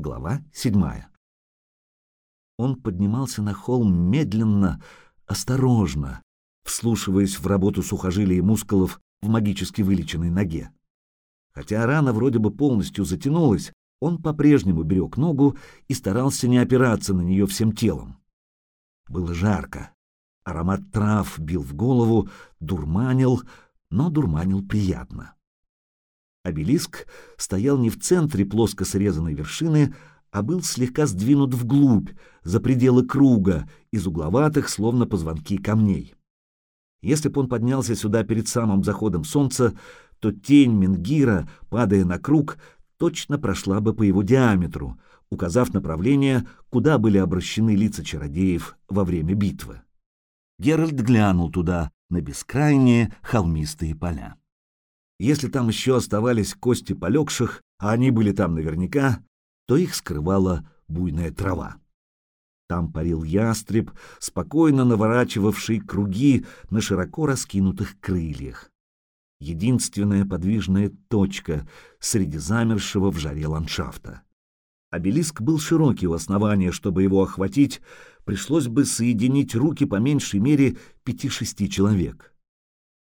Глава седьмая. Он поднимался на холм медленно, осторожно, вслушиваясь в работу сухожилий и мускулов в магически вылеченной ноге. Хотя рана вроде бы полностью затянулась, он по-прежнему берег ногу и старался не опираться на нее всем телом. Было жарко. Аромат трав бил в голову, дурманил, но дурманил приятно. Обелиск стоял не в центре плоско срезанной вершины, а был слегка сдвинут вглубь, за пределы круга, из угловатых, словно позвонки камней. Если бы он поднялся сюда перед самым заходом солнца, то тень Менгира, падая на круг, точно прошла бы по его диаметру, указав направление, куда были обращены лица чародеев во время битвы. Геральт глянул туда, на бескрайние холмистые поля. Если там еще оставались кости полегших, а они были там наверняка, то их скрывала буйная трава. Там парил ястреб, спокойно наворачивавший круги на широко раскинутых крыльях. Единственная подвижная точка среди замершего в жаре ландшафта. Обелиск был широкий у основания, чтобы его охватить, пришлось бы соединить руки по меньшей мере пяти-шести человек.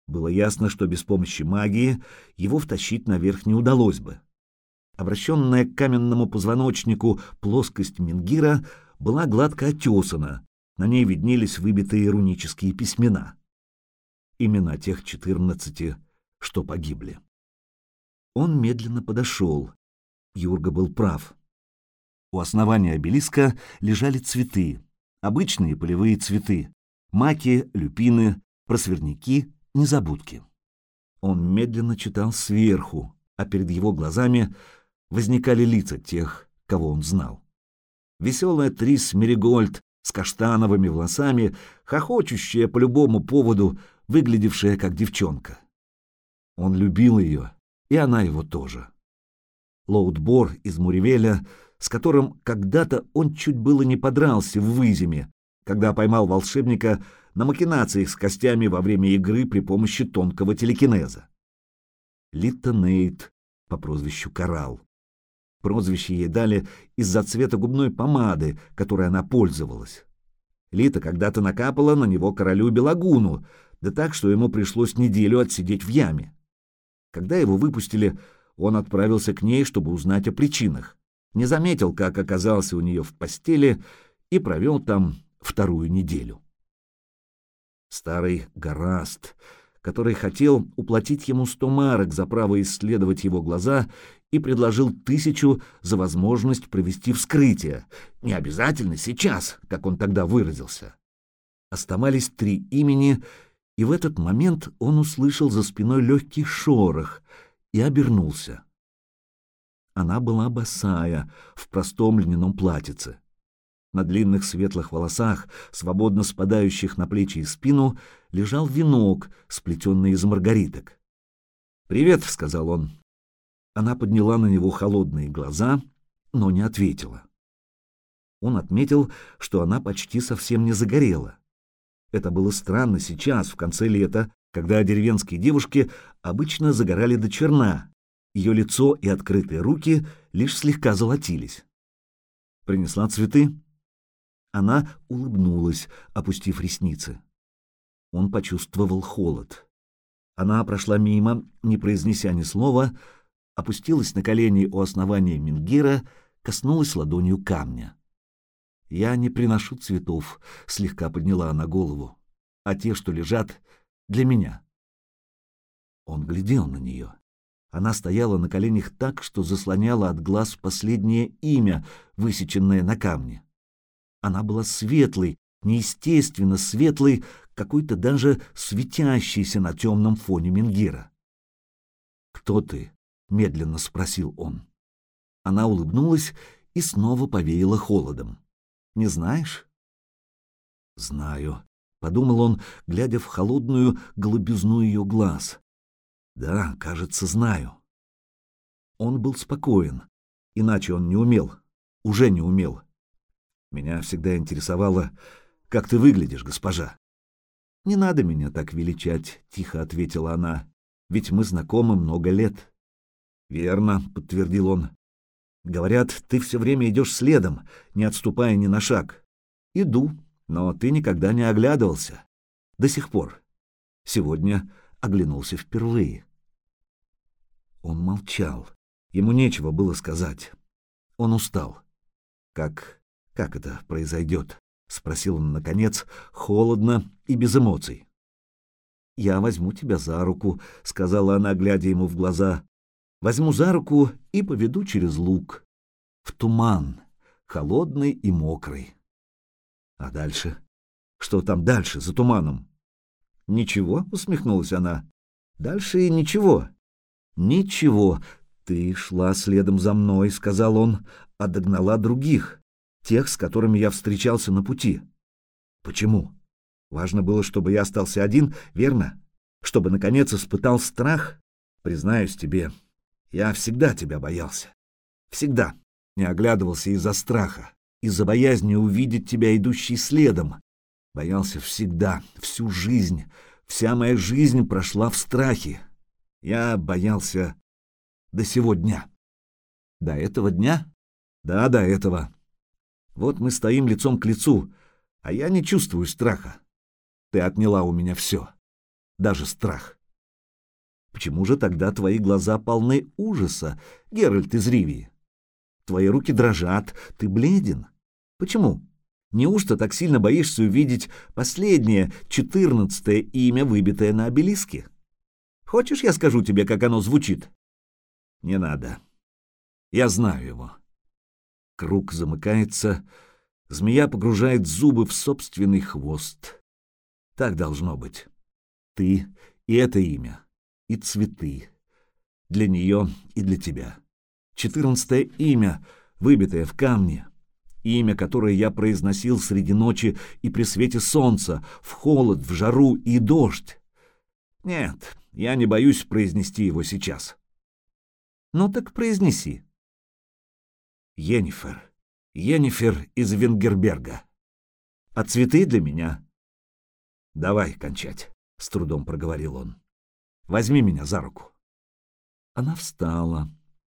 Было ясно, что без помощи магии его втащить наверх не удалось бы. Обращенная к каменному позвоночнику плоскость Мингира была гладко отесана, на ней виднелись выбитые рунические письмена. Имена тех четырнадцати, что погибли. Он медленно подошел. Юрга был прав. У основания обелиска лежали цветы, обычные полевые цветы, маки, люпины, просверняки, незабудки. Он медленно читал сверху, а перед его глазами возникали лица тех, кого он знал веселая Трис Меригольд с каштановыми волосами, хохочущая по любому поводу, выглядевшая как девчонка. Он любил ее, и она его тоже. Лоудбор из Муривеля, с которым когда-то он чуть было не подрался в Выземе, когда поймал волшебника на макинациях с костями во время игры при помощи тонкого телекинеза. Лита Нейт по прозвищу Коралл. Прозвище ей дали из-за цвета губной помады, которой она пользовалась. Лита когда-то накапала на него королю Белагуну, да так, что ему пришлось неделю отсидеть в яме. Когда его выпустили, он отправился к ней, чтобы узнать о причинах. Не заметил, как оказался у нее в постели, и провел там вторую неделю. Старый Гораст, который хотел уплатить ему сто марок за право исследовать его глаза и предложил тысячу за возможность провести вскрытие. Не обязательно сейчас, как он тогда выразился. Оставались три имени, и в этот момент он услышал за спиной легкий шорох и обернулся. Она была босая, в простом льняном платьице. На длинных светлых волосах, свободно спадающих на плечи и спину, лежал венок, сплетенный из маргариток. «Привет», — сказал он. Она подняла на него холодные глаза, но не ответила. Он отметил, что она почти совсем не загорела. Это было странно сейчас, в конце лета, когда деревенские девушки обычно загорали до черна. Ее лицо и открытые руки лишь слегка золотились. Принесла цветы. Она улыбнулась, опустив ресницы. Он почувствовал холод. Она прошла мимо, не произнеся ни слова, опустилась на колени у основания Мингира, коснулась ладонью камня. «Я не приношу цветов», — слегка подняла она голову, — «а те, что лежат, для меня». Он глядел на нее. Она стояла на коленях так, что заслоняла от глаз последнее имя, высеченное на камне. Она была светлой, неестественно светлой, какой-то даже светящейся на темном фоне Мингира. «Кто ты?» — медленно спросил он. Она улыбнулась и снова повеяла холодом. «Не знаешь?» «Знаю», — подумал он, глядя в холодную голубизну ее глаз. «Да, кажется, знаю». Он был спокоен, иначе он не умел, уже не умел. Меня всегда интересовало, как ты выглядишь, госпожа. «Не надо меня так величать», — тихо ответила она, — «ведь мы знакомы много лет». «Верно», — подтвердил он. Говорят, ты все время идешь следом, не отступая ни на шаг. Иду, но ты никогда не оглядывался. До сих пор. Сегодня оглянулся впервые. Он молчал. Ему нечего было сказать. Он устал. Как... как это произойдет? Спросил он, наконец, холодно и без эмоций. «Я возьму тебя за руку», — сказала она, глядя ему в глаза. «Возьму за руку и поведу через луг. В туман, холодный и мокрый. А дальше? Что там дальше, за туманом? Ничего, усмехнулась она. Дальше и ничего. Ничего. Ты шла следом за мной, сказал он, а догнала других, тех, с которыми я встречался на пути. Почему? Важно было, чтобы я остался один, верно? Чтобы, наконец, испытал страх? Признаюсь тебе, я всегда тебя боялся. Всегда. Не оглядывался из-за страха из-за боязни увидеть тебя, идущий следом. Боялся всегда, всю жизнь. Вся моя жизнь прошла в страхе. Я боялся до сего дня. До этого дня? Да, до этого. Вот мы стоим лицом к лицу, а я не чувствую страха. Ты отняла у меня все, даже страх. Почему же тогда твои глаза полны ужаса, Геральт из Ривии? Твои руки дрожат, ты бледен. Почему? Неужто так сильно боишься увидеть последнее, четырнадцатое имя, выбитое на обелиске? Хочешь, я скажу тебе, как оно звучит? Не надо. Я знаю его. Круг замыкается, змея погружает зубы в собственный хвост. Так должно быть. Ты и это имя, и цветы. Для нее и для тебя. Четырнадцатое имя, выбитое в камне — имя, которое я произносил среди ночи и при свете солнца, в холод, в жару и дождь. Нет, я не боюсь произнести его сейчас. Ну так произнеси. Енифер. Енифер из Венгерберга. А цветы для меня? Давай кончать, — с трудом проговорил он. Возьми меня за руку. Она встала,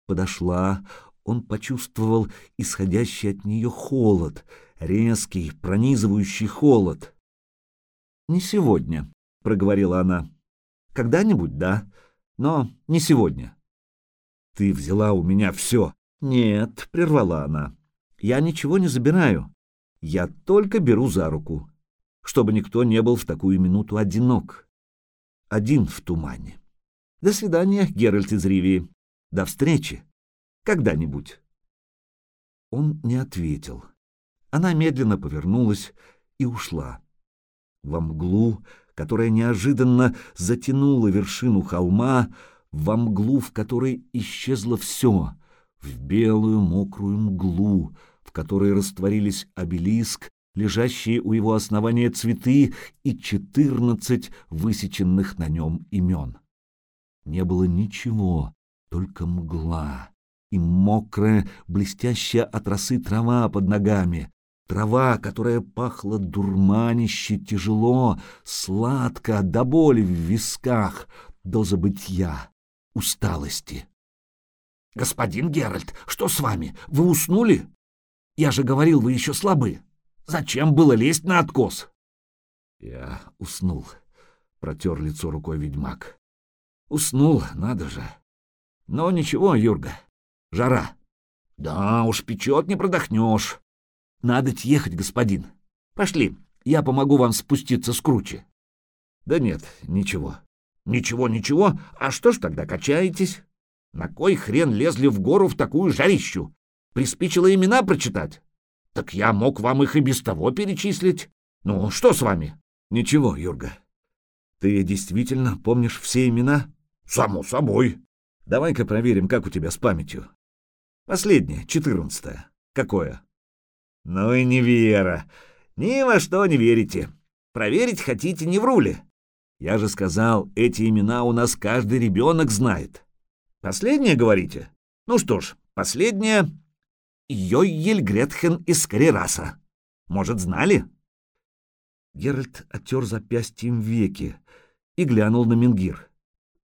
подошла, он почувствовал исходящий от нее холод, резкий, пронизывающий холод. «Не сегодня», — проговорила она. «Когда-нибудь, да, но не сегодня». «Ты взяла у меня все». «Нет», — прервала она. «Я ничего не забираю. Я только беру за руку, чтобы никто не был в такую минуту одинок. Один в тумане. До свидания, Геральт из Ривии. До встречи». Когда-нибудь. Он не ответил. Она медленно повернулась и ушла. Во мглу, которая неожиданно затянула вершину холма, во мглу, в которой исчезло все, в белую мокрую мглу, в которой растворились обелиск, лежащие у его основания цветы и четырнадцать высеченных на нем имен. Не было ничего, только мгла, и мокрая, блестящая от росы трава под ногами, трава, которая пахла дурманище тяжело, сладко, до боли в висках, до забытья, усталости. «Господин Геральт, что с вами? Вы уснули? Я же говорил, вы еще слабы. Зачем было лезть на откос?» Я уснул, — протер лицо рукой ведьмак. Уснул, надо же. Но ничего, Юрга, Жара. Да уж, печет, не продохнешь. Надо ехать, господин. Пошли, я помогу вам спуститься с круче. Да нет, ничего. Ничего, ничего. А что ж тогда качаетесь? На кой хрен лезли в гору в такую жарищу? Приспичило имена прочитать? Так я мог вам их и без того перечислить. Ну, что с вами? Ничего, Юрга. Ты действительно помнишь все имена? Само собой. Давай-ка проверим, как у тебя с памятью. Последнее, четырнадцатое. Какое? Ну и не вера. Ни во что не верите. Проверить хотите, не вру ли? Я же сказал, эти имена у нас каждый ребенок знает. Последнее, говорите? Ну что ж, последнее — Йойель Гретхен из Карераса. Может, знали? Геральт оттер запястьем веки и глянул на Мингир.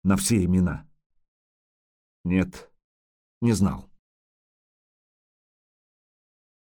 На все имена. Нет, не знал.